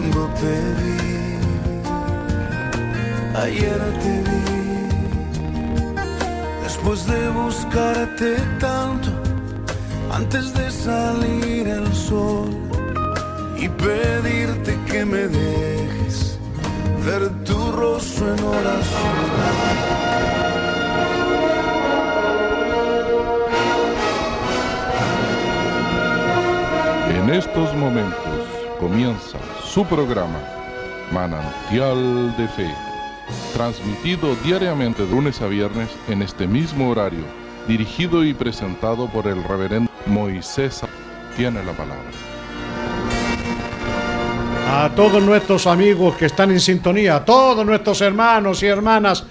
cuando te vi. Ayer te vi. Después de buscarte tanto, antes de salir el sol y pedirte que me dejes ver tu rostro en oración. En estos momentos comienza su programa Manantial de Fe, transmitido diariamente de lunes a viernes en este mismo horario, dirigido y presentado por el reverendo Moisés. Tiene la palabra. A todos nuestros amigos que están en sintonía, a todos nuestros hermanos y hermanas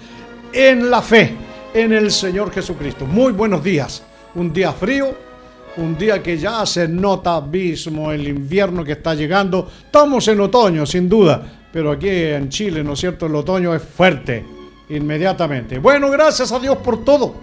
en la fe, en el Señor Jesucristo. Muy buenos días. Un día frío, un día que ya se nota abismo, el invierno que está llegando. Estamos en otoño, sin duda, pero aquí en Chile, ¿no es cierto? El otoño es fuerte, inmediatamente. Bueno, gracias a Dios por todo.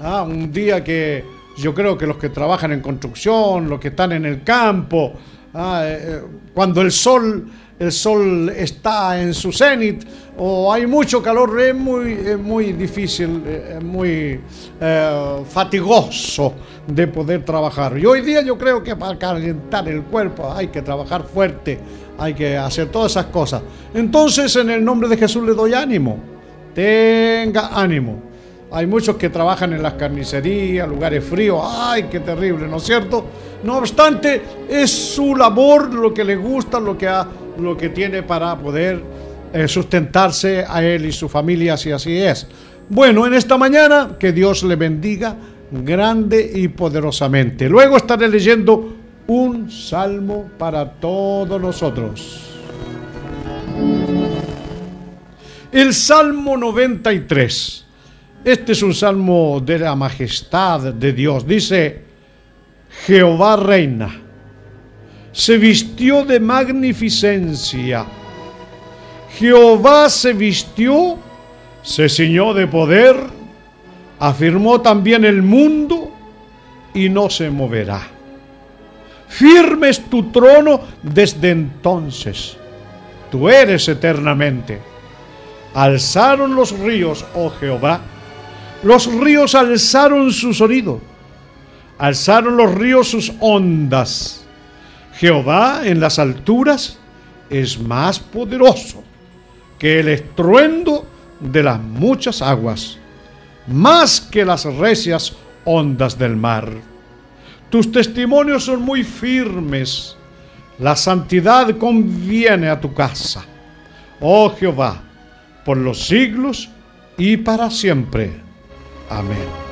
Ah, un día que yo creo que los que trabajan en construcción, los que están en el campo, ah, eh, eh, cuando el sol el sol está en su cenit o hay mucho calor, es muy, es muy difícil, eh, es muy eh, fatigoso de poder trabajar. Y hoy día yo creo que para calentar el cuerpo hay que trabajar fuerte, hay que hacer todas esas cosas. Entonces en el nombre de Jesús le doy ánimo, tenga ánimo. Hay muchos que trabajan en las carnicerías, lugares fríos. ¡Ay, qué terrible! ¿No es cierto? No obstante, es su labor lo que le gusta, lo que, ha, lo que tiene para poder eh, sustentarse a él y su familia, si así es. Bueno, en esta mañana, que Dios le bendiga grande y poderosamente. Luego estaré leyendo un salmo para todos nosotros. El Salmo 93. Este es un salmo de la majestad de Dios. Dice, Jehová reina, se vistió de magnificencia. Jehová se vistió, se ciñó de poder, afirmó también el mundo y no se moverá. Firme es tu trono desde entonces. Tú eres eternamente. Alzaron los ríos, oh Jehová los ríos alzaron su sonido, alzaron los ríos sus ondas. Jehová en las alturas es más poderoso que el estruendo de las muchas aguas, más que las recias ondas del mar. Tus testimonios son muy firmes, la santidad conviene a tu casa. Oh Jehová, por los siglos y para siempre. Amén.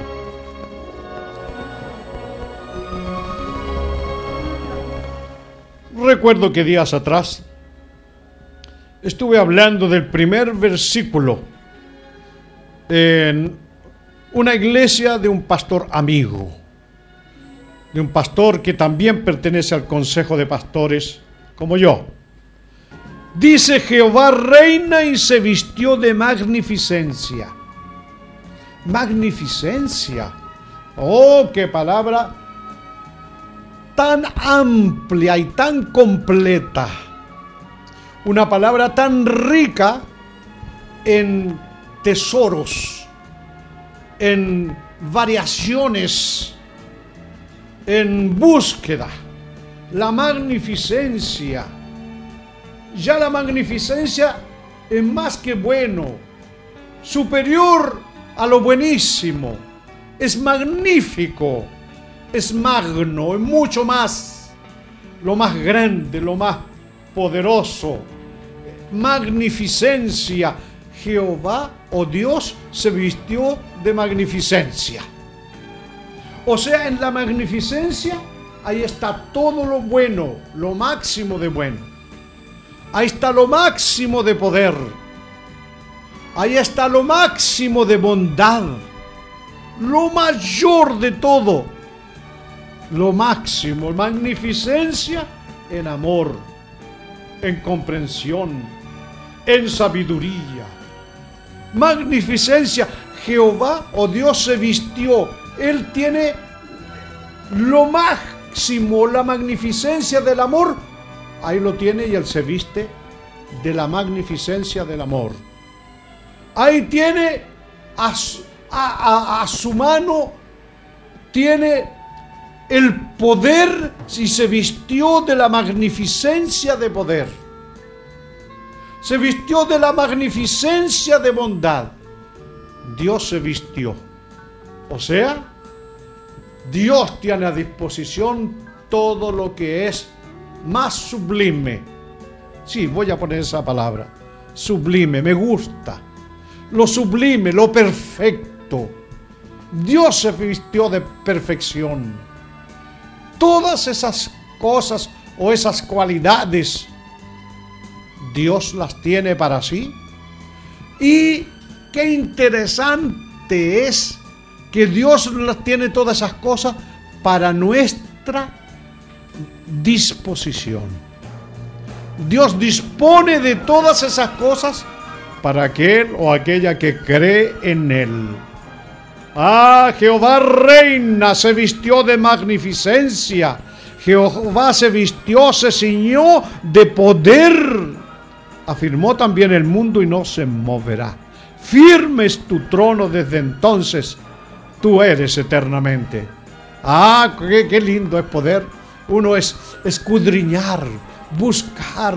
Recuerdo que días atrás estuve hablando del primer versículo en una iglesia de un pastor amigo, de un pastor que también pertenece al consejo de pastores como yo. Dice Jehová reina y se vistió de magnificencia magnificencia. Oh, qué palabra tan amplia y tan completa. Una palabra tan rica en tesoros, en variaciones, en búsqueda. La magnificencia. Ya la magnificencia es más que bueno, superior a lo buenísimo. Es magnífico, es magno, es mucho más, lo más grande, lo más poderoso. Magnificencia. Jehová o oh Dios se vistió de magnificencia. O sea, en la magnificencia ahí está todo lo bueno, lo máximo de bueno. Ahí está lo máximo de poder Ahí está lo máximo de bondad, lo mayor de todo, lo máximo, magnificencia en amor, en comprensión, en sabiduría. Magnificencia, Jehová o oh Dios se vistió, Él tiene lo máximo, la magnificencia del amor ahí lo tiene y él se viste de la magnificencia del amor. Ahí tiene a, a su mano, tiene el poder si se vistió de la magnificencia de poder. Se vistió de la magnificencia de bondad. Dios se vistió. O sea, Dios tiene a disposición todo lo que es más sublime. Sí, voy a poner esa palabra. Sublime, me gusta. Lo sublime, lo perfecto. Dios se vistió de perfección. Todas esas cosas o esas cualidades, Dios las tiene para sí. Y qué interesante es que Dios las tiene todas esas cosas para nuestra disposición. Dios dispone de todas esas cosas para aquel o aquella que cree en Él. Ah, Jehová reina, se vistió de magnificencia. Jehová se vistió, se ciñó de poder. Afirmó también el mundo y no se moverá. Firme es tu trono desde entonces. Tú eres eternamente. Ah, qué, qué lindo es poder. Uno es escudriñar, buscar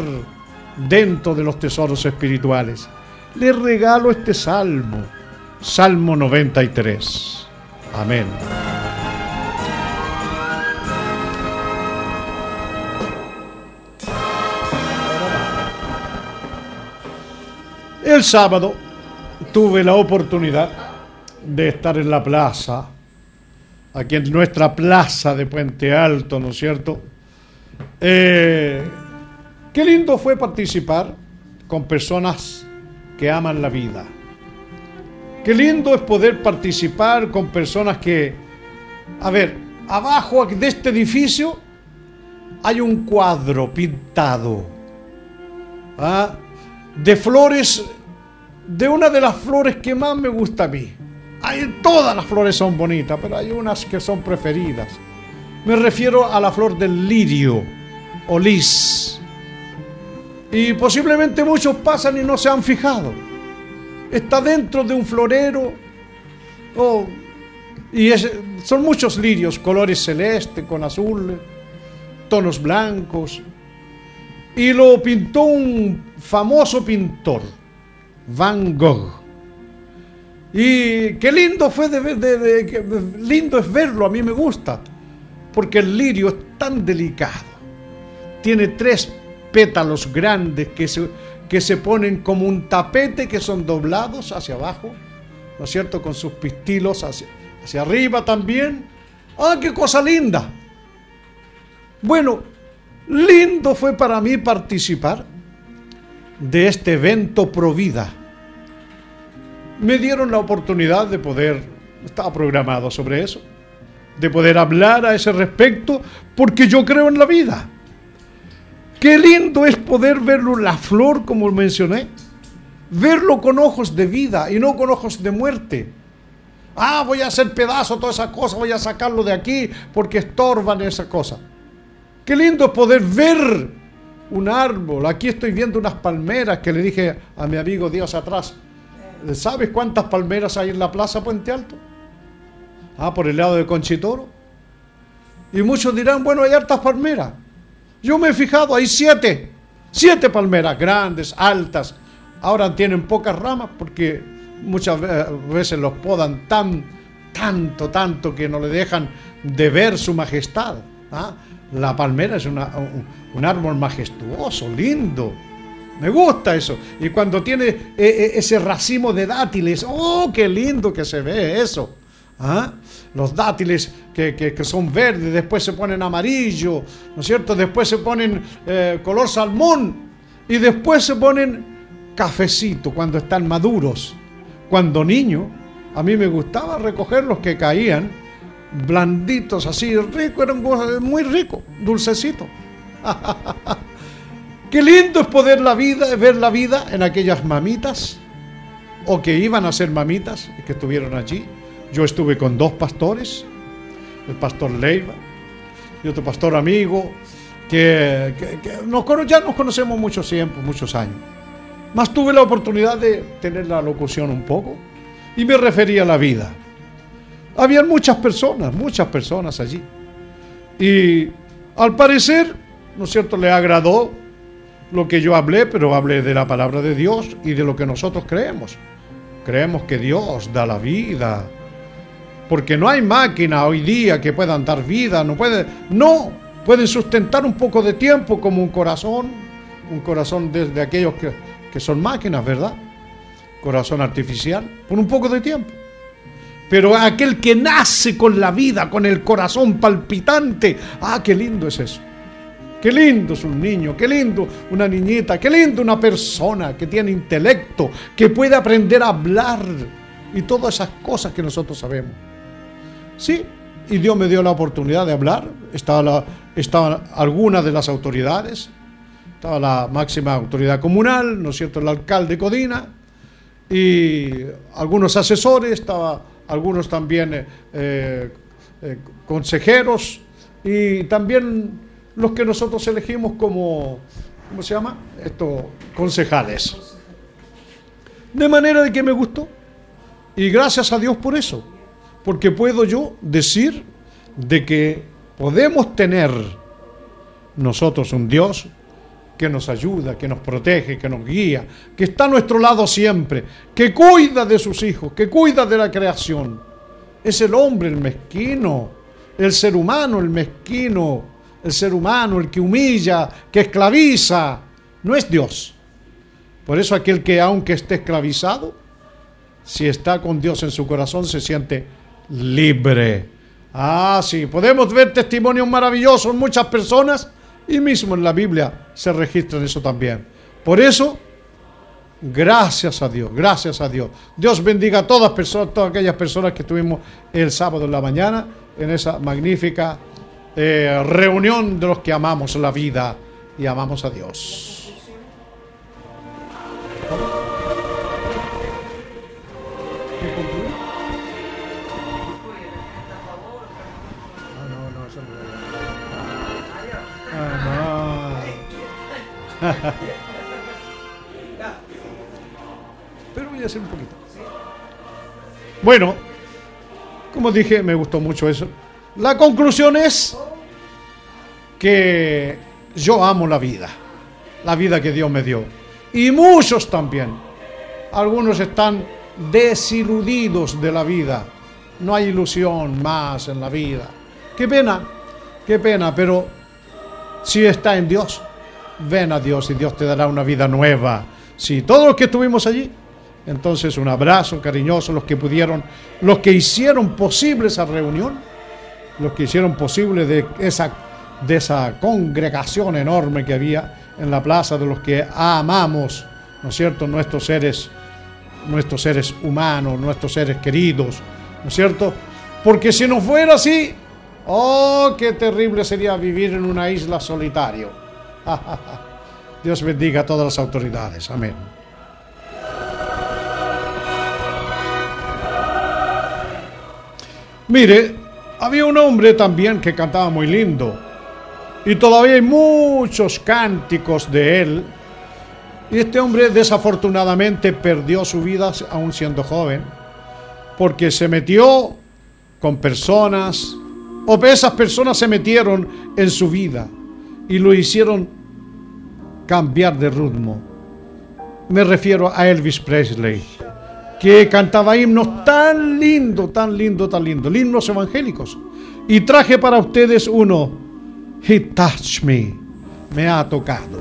dentro de los tesoros espirituales. Le regalo este salmo Salmo 93. Amén. El sábado tuve la oportunidad de estar en la plaza, aquí en nuestra plaza de Puente Alto, ¿no es cierto? Eh, qué lindo fue participar con personas que aman la vida Qué lindo es poder participar con personas que, a ver, abajo de este edificio hay un cuadro pintado ¿ah? de flores, de una de las flores que más me gusta a mí. Hay, todas las flores son bonitas, pero hay unas que son preferidas. Me refiero a la flor del lirio o lis. Y posiblemente muchos pasan y no se han fijado está dentro de un florero. Oh, y son muchos lirios, colores celeste con azul, tonos blancos. Y lo pintó un famoso pintor, Van Gogh. Y qué lindo fue de, de, lindo es verlo, a mí me gusta, porque el lirio es tan delicado. Tiene tres pétalos grandes que se, que se ponen como un tapete que son doblados hacia abajo, ¿no es cierto? Con sus pistilos hacia, hacia arriba también. ¡Ah, qué cosa linda! Bueno, lindo fue para mí participar de este evento Provida. Me dieron la oportunidad de poder, estaba programado sobre eso, de poder hablar a ese respecto, porque yo creo en la vida. Qué lindo es poder verlo la flor, como mencioné. Verlo con ojos de vida y no con ojos de muerte. Ah, voy a hacer pedazo toda esa cosa, voy a sacarlo de aquí porque estorban esa cosa. Qué lindo es poder ver un árbol. Aquí estoy viendo unas palmeras que le dije a mi amigo días atrás. ¿Sabes cuántas palmeras hay en la plaza Puente Alto? Ah, por el lado de Conchitoro. Y muchos dirán, bueno, hay hartas palmeras. Yo me he fijado, hay siete, siete palmeras grandes, altas. Ahora tienen pocas ramas porque muchas veces los podan tan, tanto, tanto que no le dejan de ver su majestad. ¿ah? La palmera es un, árbol majestuoso, lindo. Me gusta eso. Y cuando tiene eh, eh, ese racimo de dátiles, ¡oh, qué lindo que se ve eso! ¿Ah? Los dátiles que, son verdes, después se ponen amarillo, ¿no es cierto? Después se ponen eh, color salmón y después se ponen cafecito cuando están maduros. Cuando niño, a mí me gustaba recoger los que caían blanditos, así, ricos, eran muy ricos, dulcecitos. Qué lindo es poder la vida, ver la vida en aquellas mamitas o que iban a ser mamitas que estuvieron allí yo estuve con dos pastores, el pastor Leiva y otro pastor amigo, que, ya nos conocemos mucho tiempo, muchos años. Más tuve la oportunidad de tener la locución un poco y me refería a la vida. Habían muchas personas, muchas personas allí. Y al parecer, ¿no es cierto?, le agradó lo que yo hablé, pero hablé de la palabra de Dios y de lo que nosotros creemos. Creemos que Dios da la vida. Porque no hay máquina hoy día que puedan dar vida, no puede, no, pueden sustentar un poco de tiempo como un corazón, un corazón de, aquellos que, que son máquinas, ¿verdad? Corazón artificial, por un poco de tiempo. Pero aquel que nace con la vida, con el corazón palpitante, ah, qué lindo es eso. Qué lindo es un niño, qué lindo una niñita, qué lindo una persona que tiene intelecto, que puede aprender a hablar y todas esas cosas que nosotros sabemos. Sí, y Dios me dio la oportunidad de hablar. Estaban estaba algunas de las autoridades, estaba la máxima autoridad comunal, ¿no es cierto?, el alcalde Codina, y algunos asesores, estaba algunos también eh, eh, consejeros, y también los que nosotros elegimos como, ¿cómo se llama? Esto, concejales. De manera de que me gustó. Y gracias a Dios por eso. Porque puedo yo decir de que podemos tener nosotros un Dios que nos ayuda, que nos protege, que nos guía, que está a nuestro lado siempre, que cuida de sus hijos, que cuida de la creación. Es el hombre el mezquino, el ser humano el mezquino, el ser humano, el que humilla, que esclaviza, no es Dios. Por eso aquel que aunque esté esclavizado, si está con Dios en su corazón, se siente libre. Ah, sí, podemos ver testimonios maravillosos en muchas personas y mismo en la Biblia se registra eso también. Por eso, gracias a Dios, gracias a Dios. Dios bendiga a todas, personas, todas aquellas personas que estuvimos el sábado en la mañana en esa magnífica eh, reunión de los que amamos la vida y amamos a Dios. Pero voy a hacer un poquito. Bueno, como dije, me gustó mucho eso. La conclusión es que yo amo la vida, la vida que Dios me dio. Y muchos también. Algunos están desiludidos de la vida. No hay ilusión más en la vida. Qué pena, qué pena, pero si está en Dios, ven a Dios y Dios te dará una vida nueva. Si todos los que estuvimos allí, entonces un abrazo cariñoso, los que pudieron, los que hicieron posible esa reunión los que hicieron posible de esa, de esa congregación enorme que había en la plaza de los que amamos, ¿no es cierto?, nuestros seres, nuestros seres humanos, nuestros seres queridos, ¿no es cierto? Porque si no fuera así, oh, qué terrible sería vivir en una isla solitario. Dios bendiga a todas las autoridades. Amén. Mire, había un hombre también que cantaba muy lindo. Y todavía hay muchos cánticos de él. Y este hombre desafortunadamente perdió su vida aún siendo joven. Porque se metió con personas. O esas personas se metieron en su vida. Y lo hicieron cambiar de ritmo. Me refiero a Elvis Presley que cantaba himnos tan lindo, tan lindo, tan lindo, himnos evangélicos. Y traje para ustedes uno, He touched me, me ha tocado.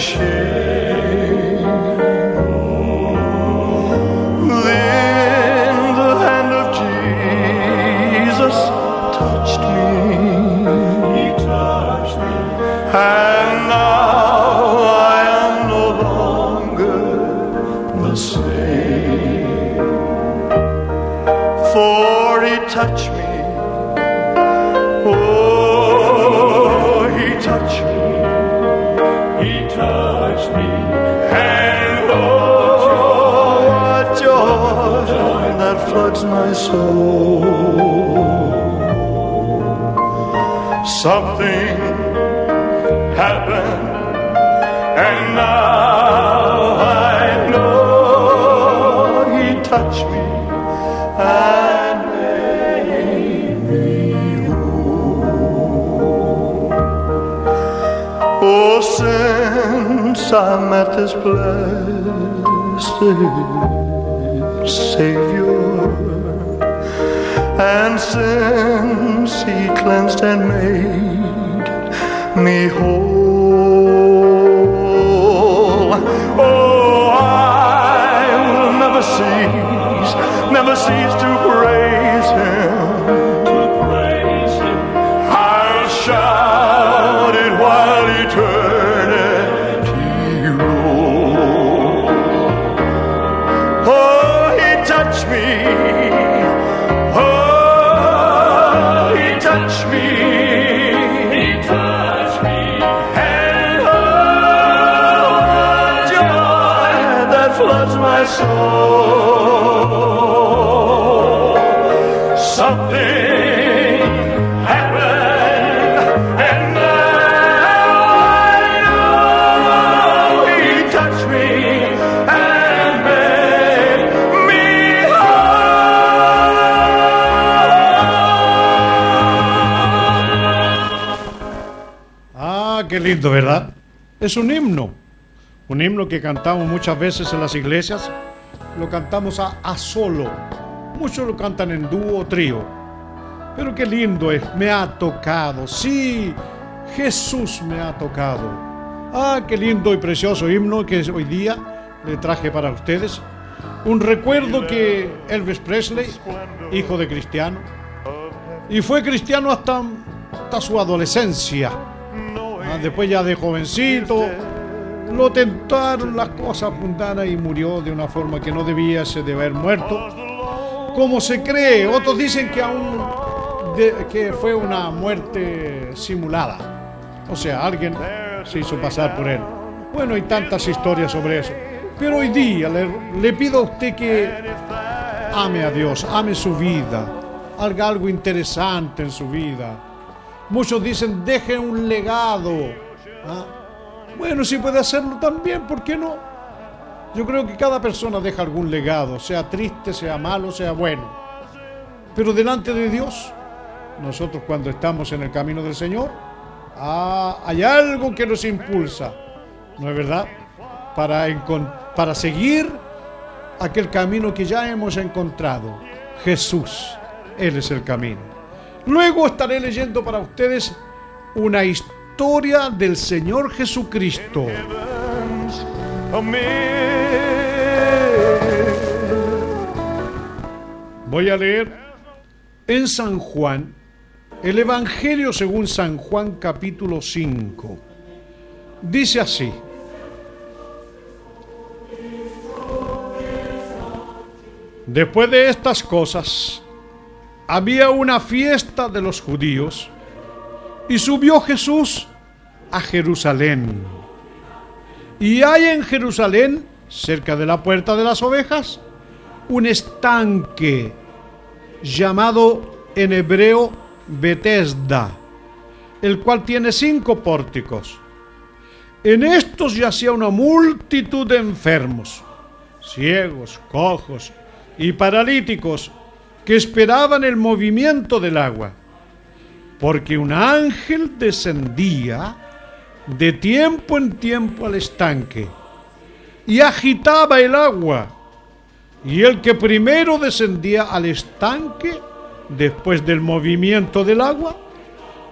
是 Something happened, and now I know He touched me and made me whole. Oh, since I met this blessed Savior, and since He cleansed and made me whole, oh, I will never cease, never cease to praise Him. Lindo, ¿verdad? Es un himno. Un himno que cantamos muchas veces en las iglesias. Lo cantamos a, a solo. Muchos lo cantan en dúo o trío. Pero qué lindo es. Me ha tocado. Sí, Jesús me ha tocado. Ah, qué lindo y precioso himno que hoy día le traje para ustedes. Un recuerdo que Elvis Presley, hijo de cristiano, y fue cristiano hasta, su adolescencia. Ah, después ya de jovencito, lo tentaron las cosas mundanas y murió de una forma que no debía se de haber muerto. Como se cree, otros dicen que aún que fue una muerte simulada. O sea, alguien se hizo pasar por él. Bueno, hay tantas historias sobre eso. Pero hoy día le, le pido a usted que ame a Dios, ame su vida, haga algo interesante en su vida. Muchos dicen, deje un legado. ¿ah? Bueno, si puede hacerlo también, ¿por qué no? Yo creo que cada persona deja algún legado, sea triste, sea malo, sea bueno. Pero delante de Dios, nosotros cuando estamos en el camino del Señor, ah, hay algo que nos impulsa, ¿no es verdad? Para, para seguir aquel camino que ya hemos encontrado. Jesús, Él es el camino. Luego estaré leyendo para ustedes una historia del Señor Jesucristo. Voy a leer en San Juan, el Evangelio según San Juan capítulo 5. Dice así. Después de estas cosas, había una fiesta de los judíos y subió Jesús a Jerusalén. Y hay en Jerusalén, cerca de la puerta de las ovejas, un estanque llamado en hebreo Betesda, el cual tiene cinco pórticos. En estos yacía una multitud de enfermos, ciegos, cojos y paralíticos que esperaban el movimiento del agua, porque un ángel descendía de tiempo en tiempo al estanque y agitaba el agua, y el que primero descendía al estanque, después del movimiento del agua,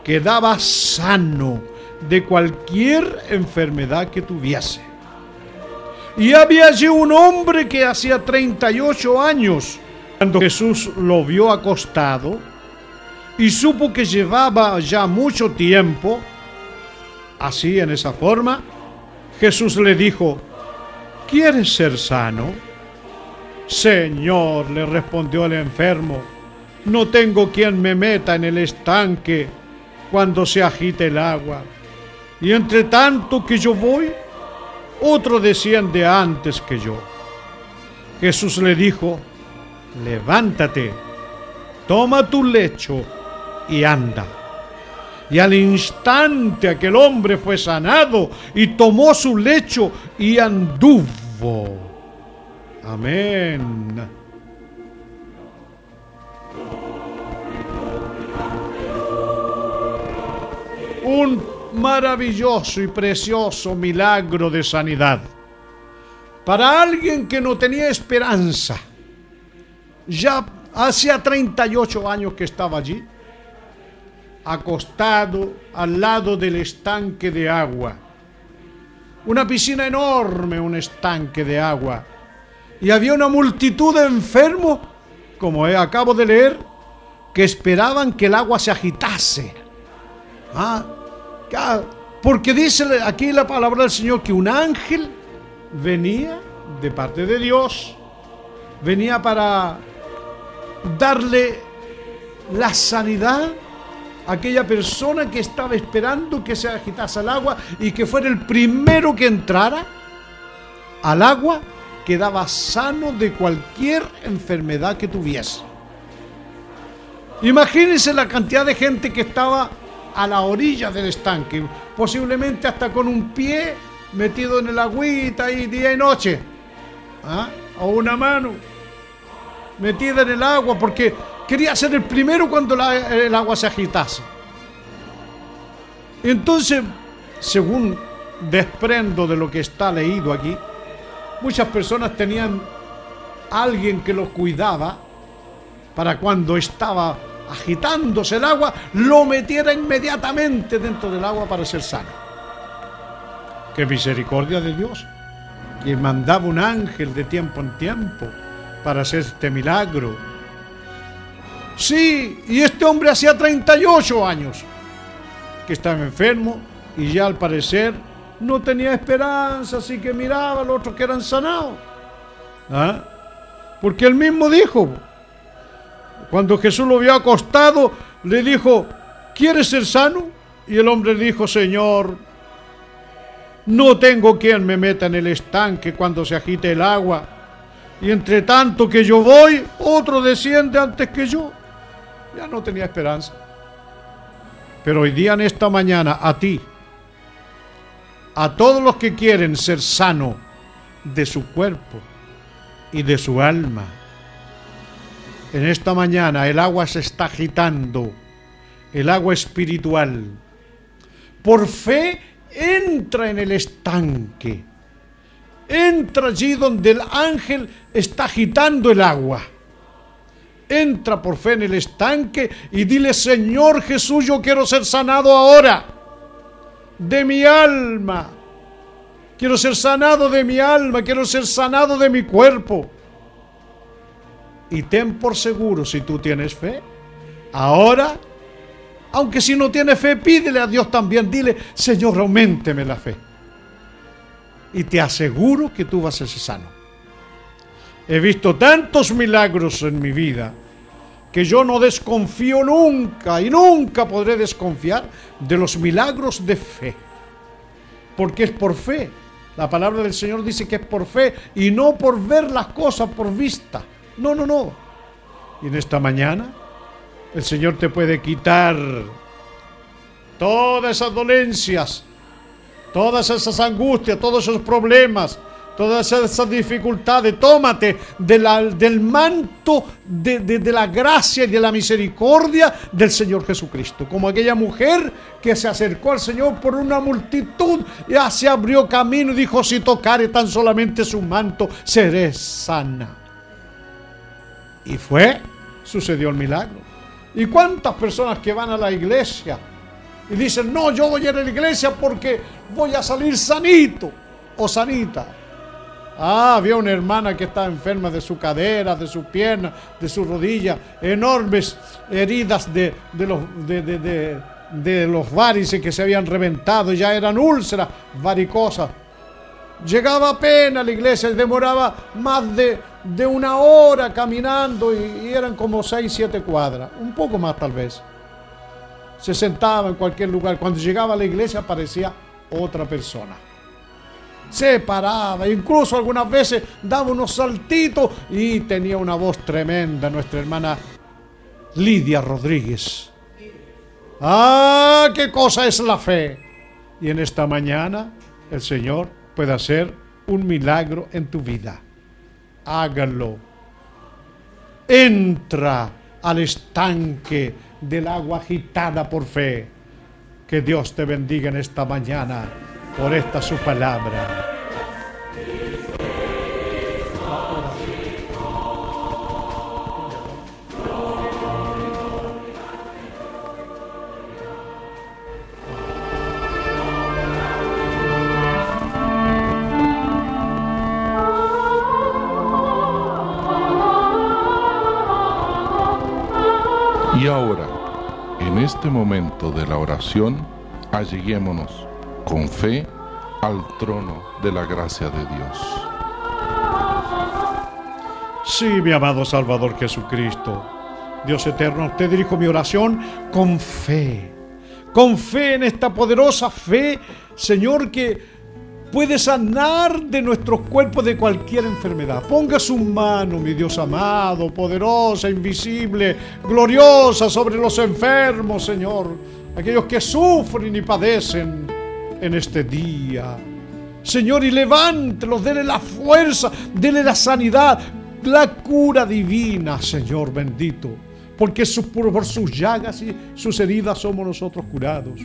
quedaba sano de cualquier enfermedad que tuviese. Y había allí un hombre que hacía 38 años, cuando Jesús lo vio acostado y supo que llevaba ya mucho tiempo, así en esa forma, Jesús le dijo, ¿quieres ser sano? Señor, le respondió el enfermo, no tengo quien me meta en el estanque cuando se agite el agua. Y entre tanto que yo voy, otro desciende antes que yo. Jesús le dijo, levántate, toma tu lecho y anda. Y al instante aquel hombre fue sanado y tomó su lecho y anduvo. Amén. Un maravilloso y precioso milagro de sanidad. Para alguien que no tenía esperanza, ya hacía 38 años que estaba allí, acostado al lado del estanque de agua. Una piscina enorme, un estanque de agua. Y había una multitud de enfermos, como acabo de leer, que esperaban que el agua se agitase. Ah, porque dice aquí la palabra del Señor que un ángel venía de parte de Dios, venía para darle la sanidad aquella persona que estaba esperando que se agitase el agua y que fuera el primero que entrara al agua, quedaba sano de cualquier enfermedad que tuviese. Imagínense la cantidad de gente que estaba a la orilla del estanque, posiblemente hasta con un pie metido en el agüita ahí día y noche, ¿ah? o una mano metida en el agua, porque quería ser el primero cuando el agua se agitase. Entonces, según desprendo de lo que está leído aquí, muchas personas tenían alguien que los cuidaba para cuando estaba agitándose el agua, lo metiera inmediatamente dentro del agua para ser sano. Qué misericordia de Dios, que mandaba un ángel de tiempo en tiempo para hacer este milagro. Sí, y este hombre hacía 38 años que estaba enfermo y ya al parecer no tenía esperanza, así que miraba a los otros que eran sanados. ¿Ah? Porque él mismo dijo, cuando Jesús lo vio acostado, le dijo, ¿quieres ser sano? Y el hombre dijo, Señor, no tengo quien me meta en el estanque cuando se agite el agua. Y entre tanto que yo voy, otro desciende antes que yo. Ya no tenía esperanza. Pero hoy día en esta mañana, a ti, a todos los que quieren ser sano de su cuerpo y de su alma, en esta mañana el agua se está agitando, el agua espiritual. Por fe entra en el estanque, entra allí donde el ángel está agitando el agua. Entra por fe en el estanque y dile, Señor Jesús, yo quiero ser sanado ahora de mi alma. Quiero ser sanado de mi alma, quiero ser sanado de mi cuerpo. Y ten por seguro si tú tienes fe. Ahora, aunque si no tienes fe, pídele a Dios también. Dile, Señor, aumenteme la fe. Y te aseguro que tú vas a ser sano. He visto tantos milagros en mi vida que yo no desconfío nunca y nunca podré desconfiar de los milagros de fe. Porque es por fe. La palabra del Señor dice que es por fe y no por ver las cosas por vista. No, no, no. Y en esta mañana el Señor te puede quitar todas esas dolencias, todas esas angustias, todos esos problemas, todas esas dificultades. Tómate del manto de, de, la gracia y de la misericordia del Señor Jesucristo. Como aquella mujer que se acercó al Señor por una multitud y se abrió camino y dijo, si tocare tan solamente su manto, seré sana. Y fue, sucedió el milagro. ¿Y cuántas personas que van a la iglesia y dicen, no, yo voy a ir a la iglesia porque voy a salir sanito o sanita? Ah, había una hermana que estaba enferma de su cadera, de su pierna, de su rodilla, enormes heridas de, los, de, de los varices que se habían reventado, ya eran úlceras varicosas. Llegaba apenas a la iglesia, demoraba más de, de una hora caminando y, eran como seis, siete cuadras, un poco más tal vez. Se sentaba en cualquier lugar. Cuando llegaba a la iglesia aparecía otra persona. Se paraba, incluso algunas veces daba unos saltitos y tenía una voz tremenda nuestra hermana Lidia Rodríguez. Ah, qué cosa es la fe. Y en esta mañana el Señor puede hacer un milagro en tu vida. Hágalo. Entra al estanque del agua agitada por fe. Que Dios te bendiga en esta mañana por esta su palabra. Y ahora, en este momento de la oración, alleguémonos con fe al trono de la gracia de Dios. Sí, mi amado Salvador Jesucristo. Dios eterno, te dirijo mi oración con fe. Con fe en esta poderosa fe, Señor, que puede sanar de nuestros cuerpos de cualquier enfermedad. Ponga su mano, mi Dios amado, poderosa, invisible, gloriosa sobre los enfermos, Señor. Aquellos que sufren y padecen en este día. Señor, y levántelos, dele la fuerza, dele la sanidad, la cura divina, Señor bendito. Porque por sus llagas y sus heridas somos nosotros curados.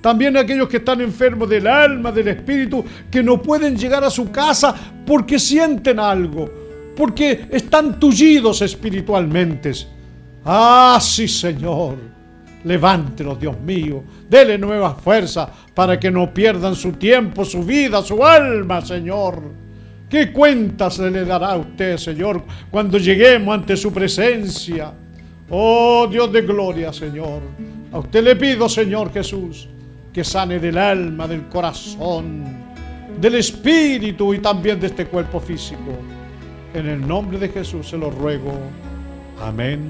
También aquellos que están enfermos del alma, del espíritu, que no pueden llegar a su casa porque sienten algo, porque están tullidos espiritualmente. Ah, sí, Señor. Levántelos, Dios mío. Dele nueva fuerza para que no pierdan su tiempo, su vida, su alma, Señor. ¿Qué cuentas le dará a usted, Señor, cuando lleguemos ante su presencia? Oh Dios de gloria, Señor. A usted le pido, Señor Jesús, que sane del alma, del corazón, del espíritu y también de este cuerpo físico. En el nombre de Jesús se lo ruego. Amén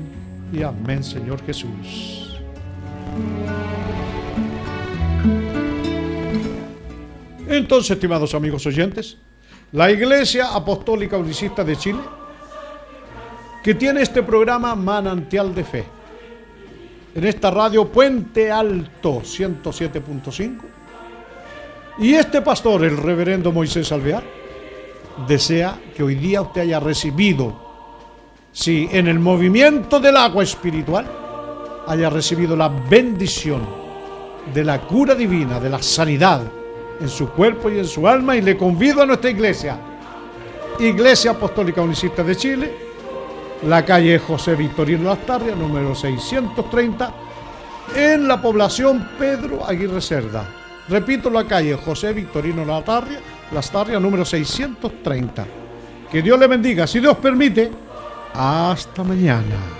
y amén, Señor Jesús. Entonces, estimados amigos oyentes, la Iglesia Apostólica Unicista de Chile, que tiene este programa Manantial de Fe, en esta radio Puente Alto 107.5. Y este pastor, el reverendo Moisés Alvear, desea que hoy día usted haya recibido, si en el movimiento del agua espiritual, haya recibido la bendición de la cura divina, de la sanidad en su cuerpo y en su alma. Y le convido a nuestra iglesia, Iglesia Apostólica Unicista de Chile, la calle José Victorino Lastarria, número 630, en la población Pedro Aguirre Cerda. Repito, la calle José Victorino Lastarria, Lastarria, número 630. Que Dios le bendiga, si Dios permite, hasta mañana.